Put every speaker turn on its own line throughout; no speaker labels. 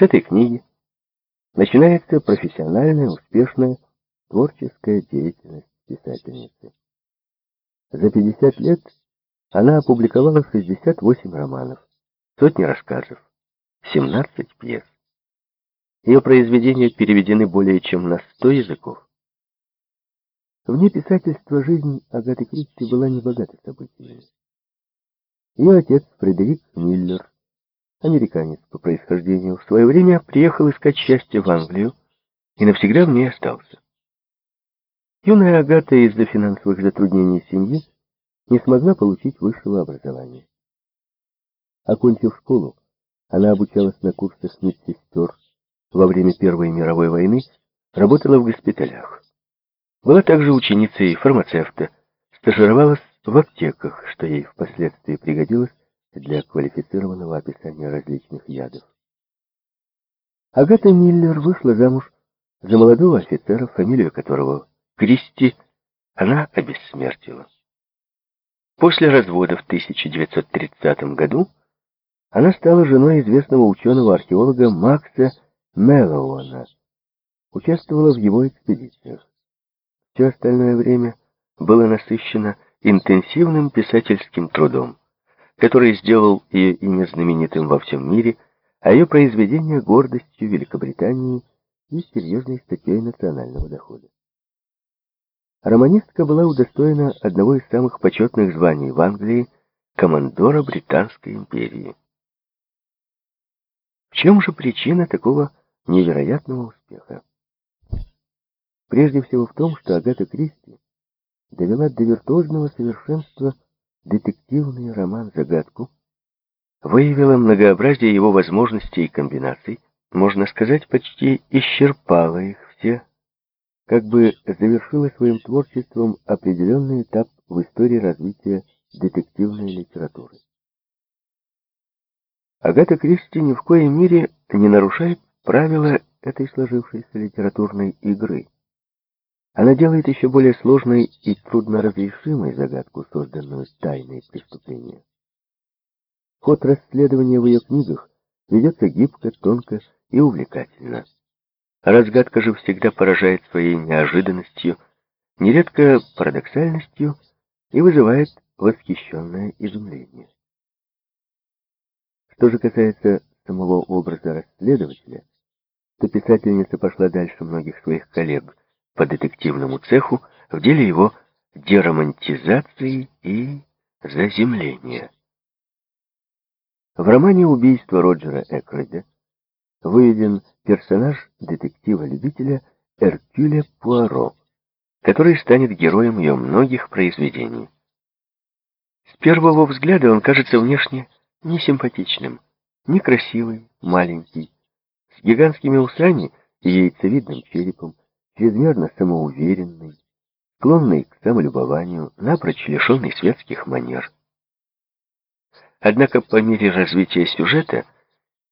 С этой книги начинается профессиональная, успешная, творческая деятельность писательницы. За 50 лет она опубликовала 68 романов, сотни рассказов, 17 пьес. Ее произведения переведены более чем на 100 языков. Вне писательства жизнь Агаты Кристи была небогата событиями. Ее отец, Фредерик Миллер, американец по происхождению, в свое время приехал искать счастье в Англию и навсегда в ней остался. Юная Агата из-за финансовых затруднений семьи не смогла получить высшего образования. Окончив школу, она обучалась на курсах медсестер. Во время Первой мировой войны работала в госпиталях. Была также ученицей фармацевта, стажировалась в аптеках, что ей впоследствии пригодилось для квалифицированного описания различных ядов. Агата Миллер вышла замуж за молодого офицера, фамилию которого Кристи она обессмертила. После развода в 1930 году она стала женой известного ученого-археолога Макса Меллоуана, участвовала в его экспедициях. Все остальное время было насыщено интенсивным писательским трудом, который сделал ее имя знаменитым во всем мире, а ее произведения гордостью Великобритании и серьезной статьей национального дохода. Романистка была удостоена одного из самых почетных званий в Англии командора Британской империи. В чем же причина такого невероятного успеха? Прежде всего в том, что Агата Кристи довела до виртуозного совершенства детективный роман-загадку, выявила многообразие его возможностей и комбинаций, можно сказать, почти исчерпала их все как бы завершила своим творчеством определенный этап в истории развития детективной литературы. Агата Кристи ни в коей мере не нарушает правила этой сложившейся литературной игры. Она делает еще более сложной и трудноразрешимой загадку, созданную тайной преступления. Ход расследования в ее книгах ведется гибко, тонко и увлекательно. Разгадка же всегда поражает своей неожиданностью, нередко парадоксальностью и вызывает восхищенное изумление. Что же касается самого образа расследователя, то писательница пошла дальше многих своих коллег по детективному цеху в деле его деромантизации и заземления. В романе «Убийство Роджера Экрода» выведен персонаж детектива-любителя Эркюля Пуаро, который станет героем ее многих произведений. С первого взгляда он кажется внешне несимпатичным, некрасивый, маленький, с гигантскими усами и яйцевидным черепом, чрезмерно самоуверенный, склонный к самолюбованию, напрочь лишенный светских манер. Однако по мере развития сюжета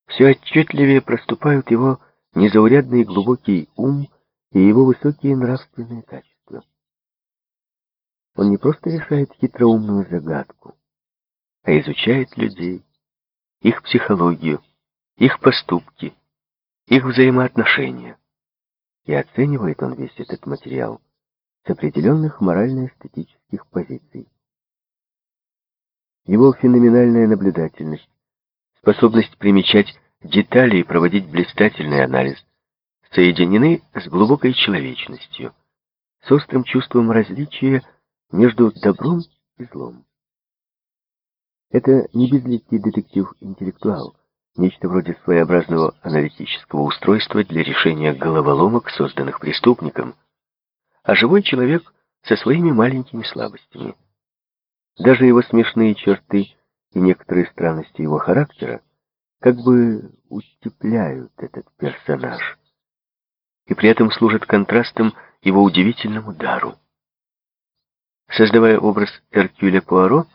все отчетливее проступают его незаурядный глубокий ум и его высокие нравственные качества. Он не просто решает хитроумную загадку, а изучает людей, их психологию, их поступки, их взаимоотношения. И оценивает он весь этот материал с определенных морально-эстетических позиций. Его феноменальная наблюдательность, способность примечать детали и проводить блистательный анализ, соединены с глубокой человечностью, с острым чувством различия между добром и злом. Это не безликий детектив-интеллектуал, нечто вроде своеобразного аналитического устройства для решения головоломок, созданных преступником, а живой человек со своими маленькими слабостями. Даже его смешные черты и некоторые странности его характера как бы утепляют этот персонаж и при этом служат контрастом его удивительному дару. Создавая образ Эркюля Пуаро,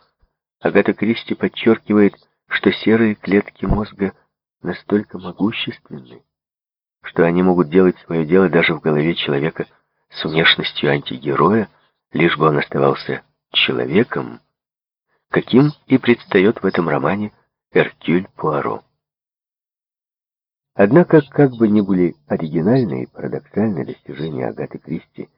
Агата Кристи подчеркивает, что серые клетки мозга настолько могущественны, что они могут делать свое дело даже в голове человека с внешностью антигероя, лишь бы он оставался человеком, каким и предстает в этом романе Эркюль Пуаро. Однако, как бы ни были оригинальны и парадоксальны достижения Агаты Кристи